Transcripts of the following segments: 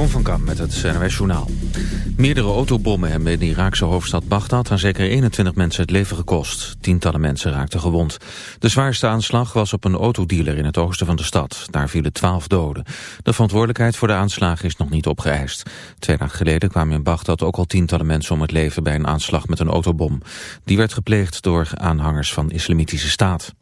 Jeroen van Kam met het NWS Journaal. Meerdere autobommen hebben in de Iraakse hoofdstad Bagdad aan zeker 21 mensen het leven gekost. Tientallen mensen raakten gewond. De zwaarste aanslag was op een autodealer in het oosten van de stad. Daar vielen 12 doden. De verantwoordelijkheid voor de aanslagen is nog niet opgeëist. Twee dagen geleden kwamen in Bagdad ook al tientallen mensen om het leven bij een aanslag met een autobom. Die werd gepleegd door aanhangers van Islamitische Staat.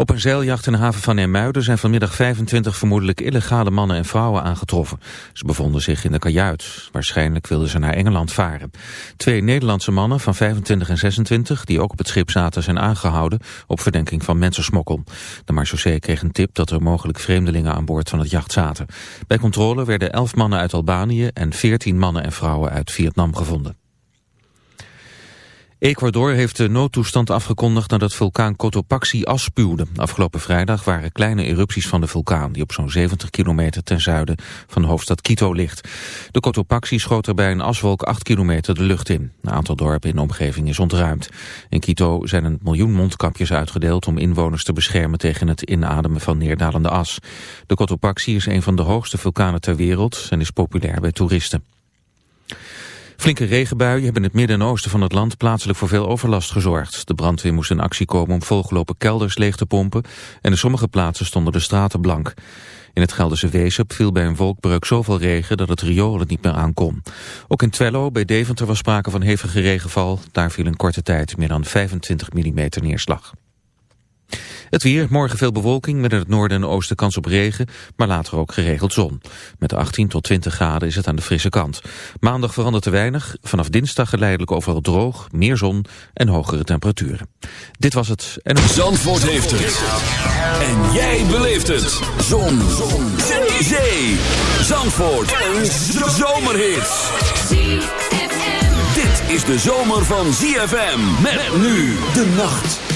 Op een zeiljacht in de haven van Ermuiden zijn vanmiddag 25 vermoedelijk illegale mannen en vrouwen aangetroffen. Ze bevonden zich in de kajuit. Waarschijnlijk wilden ze naar Engeland varen. Twee Nederlandse mannen van 25 en 26, die ook op het schip zaten, zijn aangehouden op verdenking van mensensmokkel. De marechaussee kreeg een tip dat er mogelijk vreemdelingen aan boord van het jacht zaten. Bij controle werden 11 mannen uit Albanië en 14 mannen en vrouwen uit Vietnam gevonden. Ecuador heeft de noodtoestand afgekondigd nadat vulkaan Cotopaxi as spuwde. Afgelopen vrijdag waren kleine erupties van de vulkaan... die op zo'n 70 kilometer ten zuiden van de hoofdstad Quito ligt. De Cotopaxi schoot er bij een aswolk 8 kilometer de lucht in. Een aantal dorpen in de omgeving is ontruimd. In Quito zijn een miljoen mondkapjes uitgedeeld... om inwoners te beschermen tegen het inademen van neerdalende as. De Cotopaxi is een van de hoogste vulkanen ter wereld... en is populair bij toeristen. Flinke regenbuien hebben het midden en oosten van het land plaatselijk voor veel overlast gezorgd. De brandweer moest in actie komen om volgelopen kelders leeg te pompen en in sommige plaatsen stonden de straten blank. In het Gelderse Weesup viel bij een wolkbreuk zoveel regen dat het riool het niet meer aankon. Ook in Twello bij Deventer was sprake van hevige regenval. Daar viel in korte tijd meer dan 25 mm neerslag. Het weer, morgen veel bewolking met in het noorden en oosten kans op regen, maar later ook geregeld zon. Met 18 tot 20 graden is het aan de frisse kant. Maandag verandert te weinig, vanaf dinsdag geleidelijk overal droog, meer zon en hogere temperaturen. Dit was het. En... Zandvoort heeft het. En jij beleeft het. Zon. zon. Zee. Zee. Zandvoort. Een zomerhit. Dit is de zomer van ZFM. Met nu de nacht.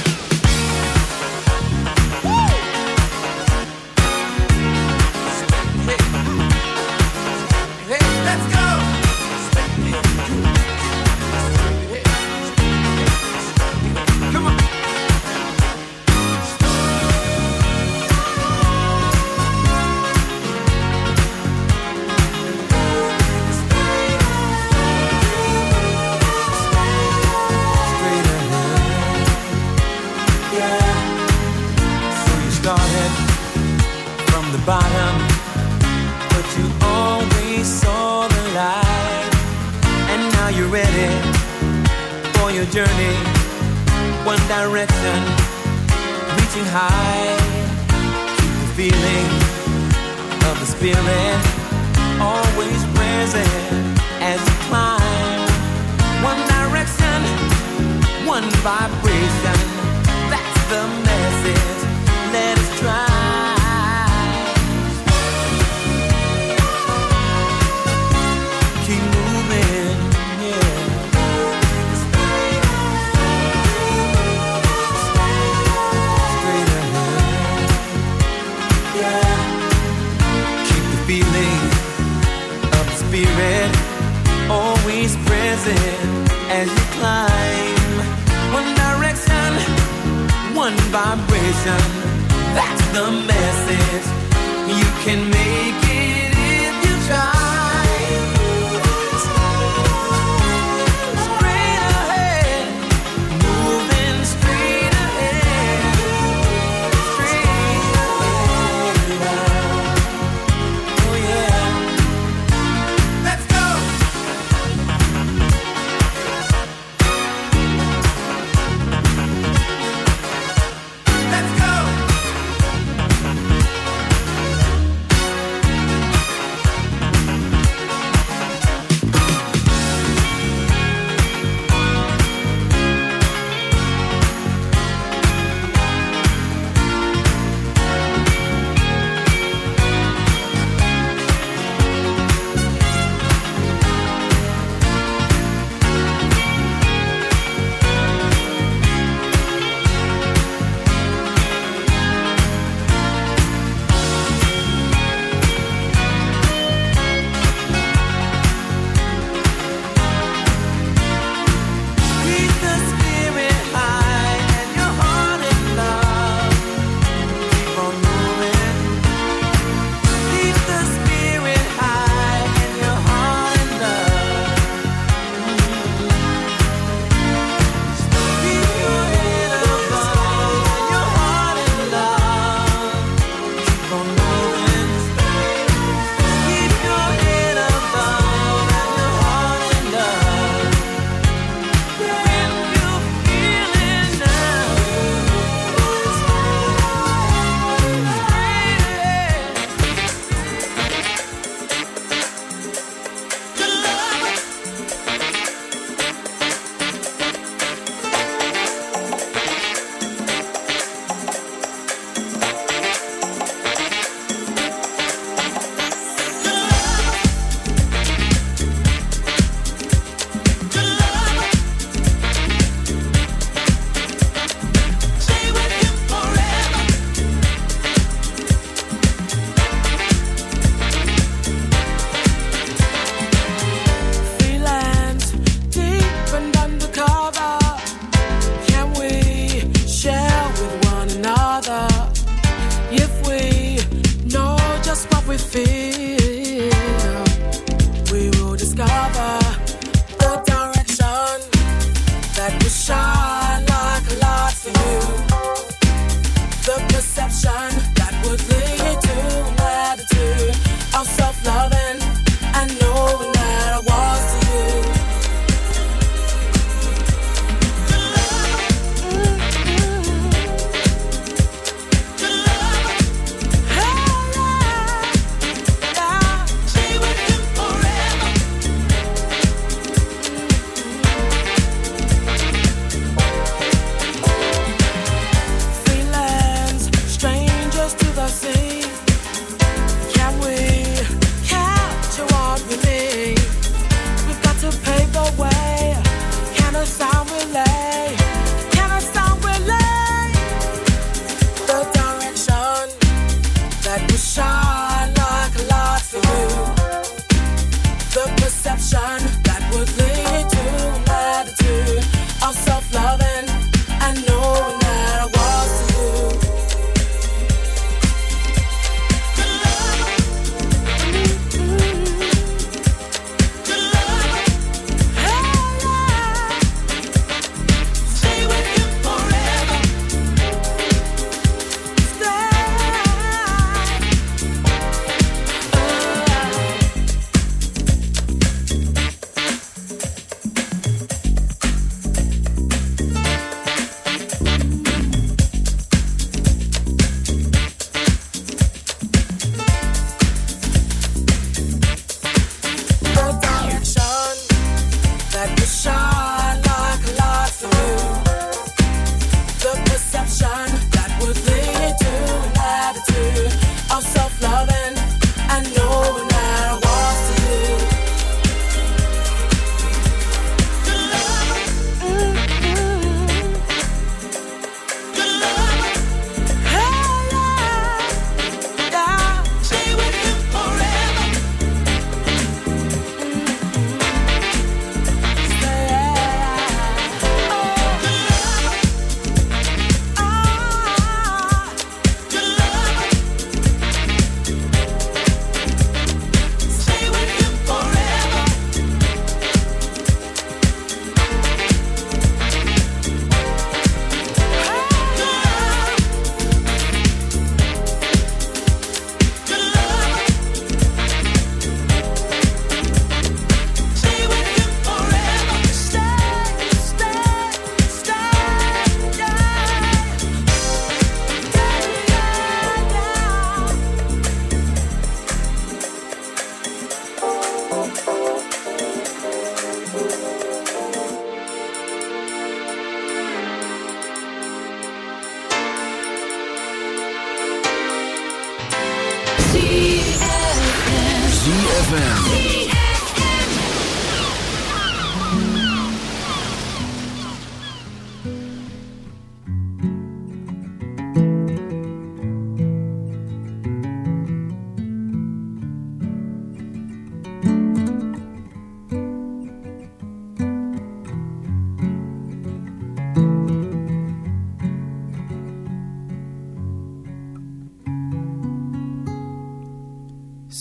Yeah.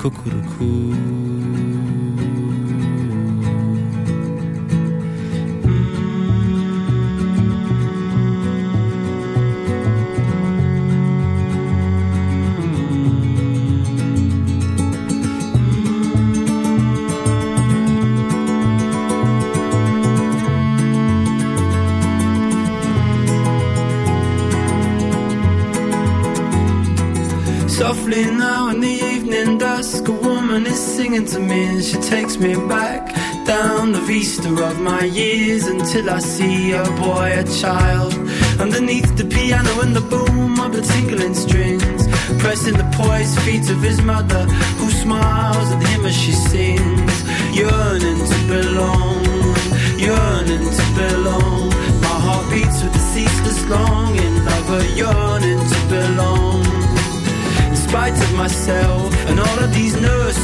Cuckoo me and she takes me back down the vista of my years until I see a boy, a child. Underneath the piano and the boom of the tingling strings Pressing the poised feet of his mother Who smiles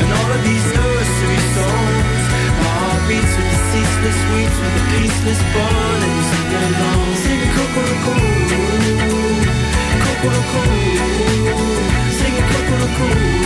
and all of these nursery songs. My heart beats with the ceaseless weeps, with the peaceless bond, and sing along, sing Kokoroko, Kokoroko, sing Kokoroko.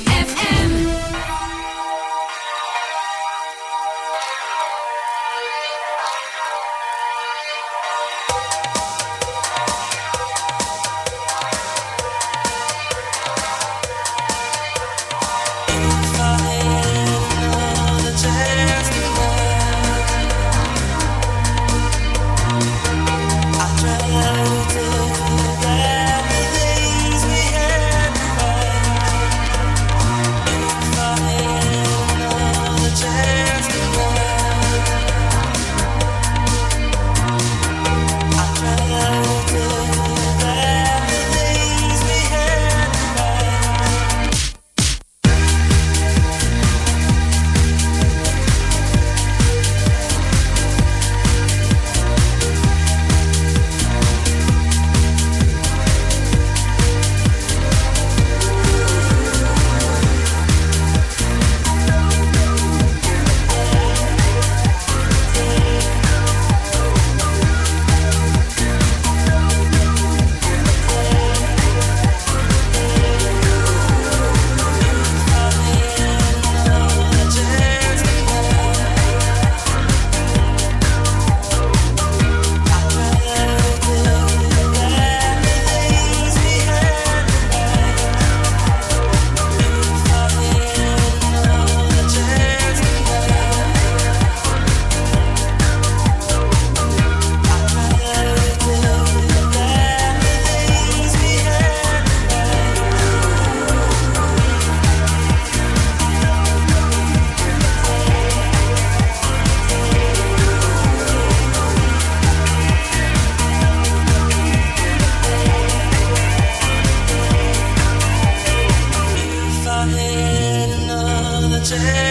say.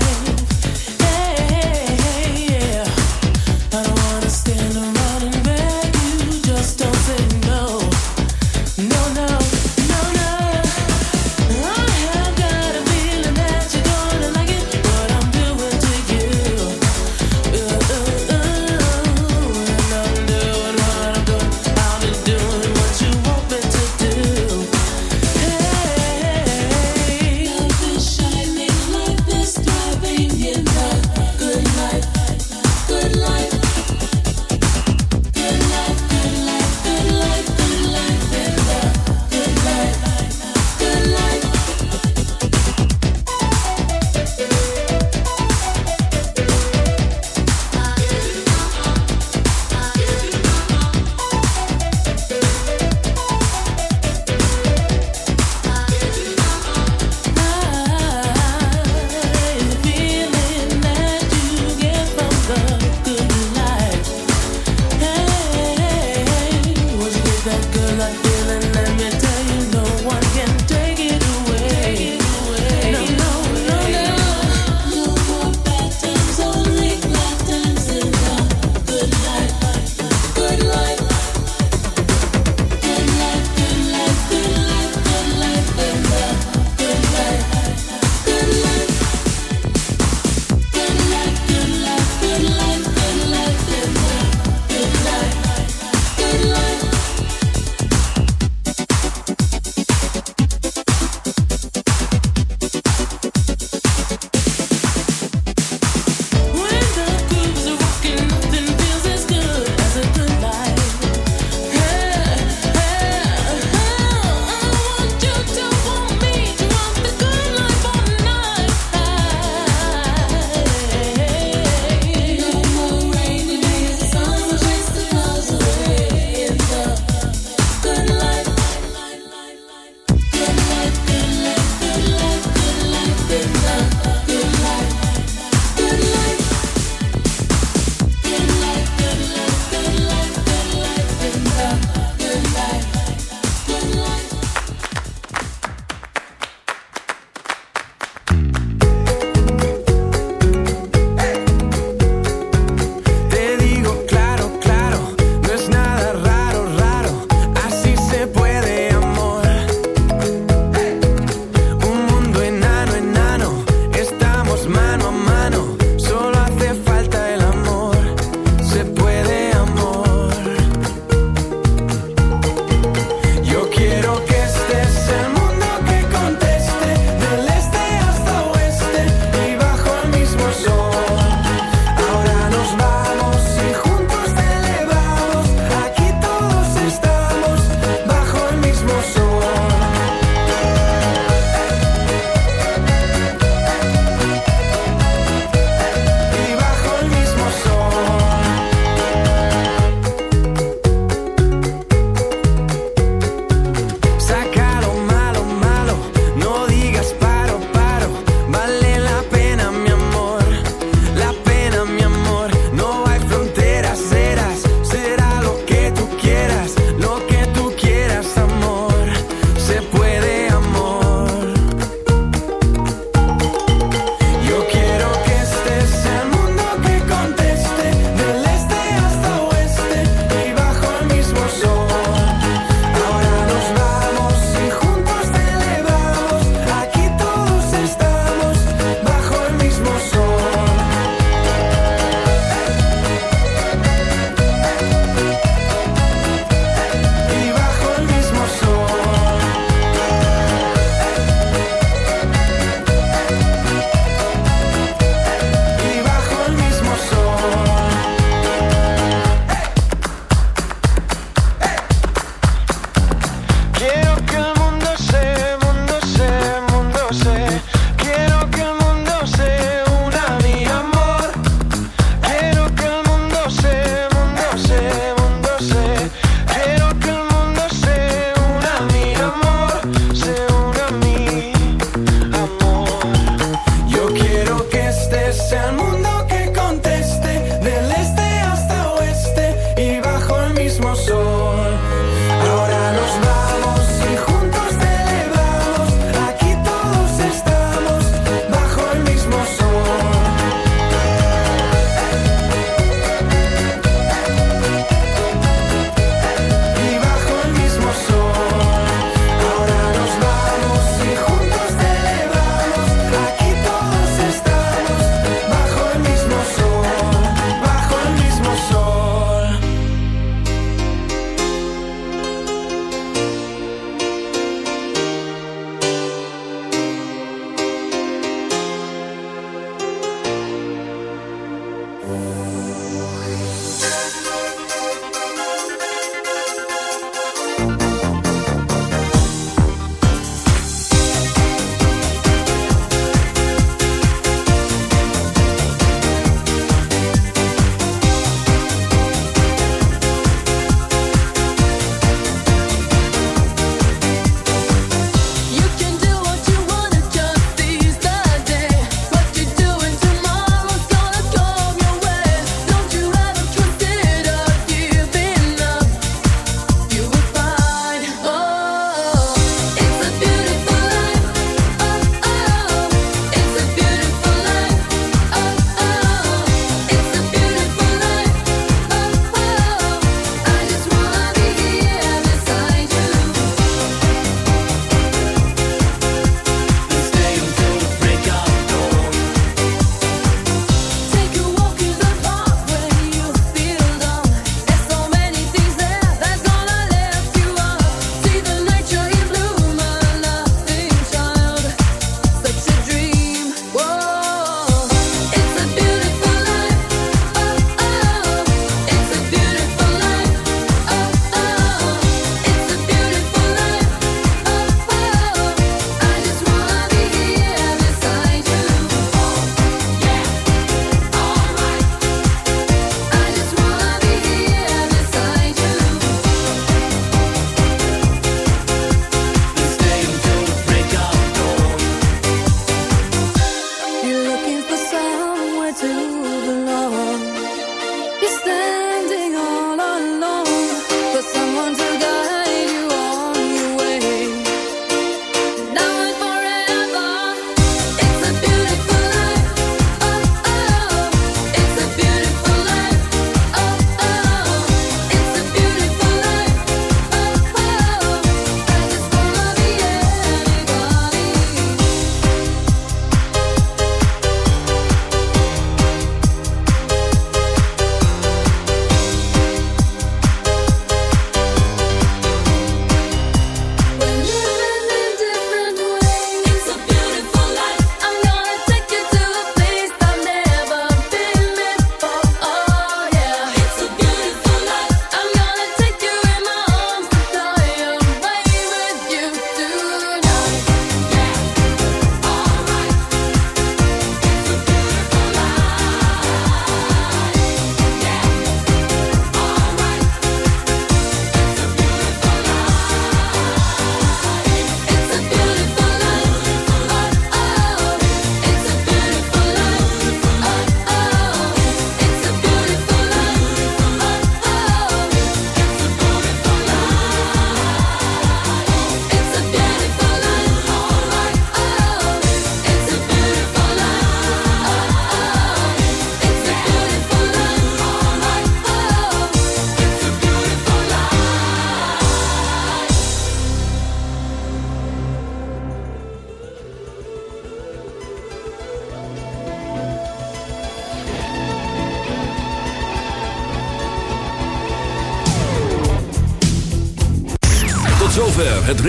time.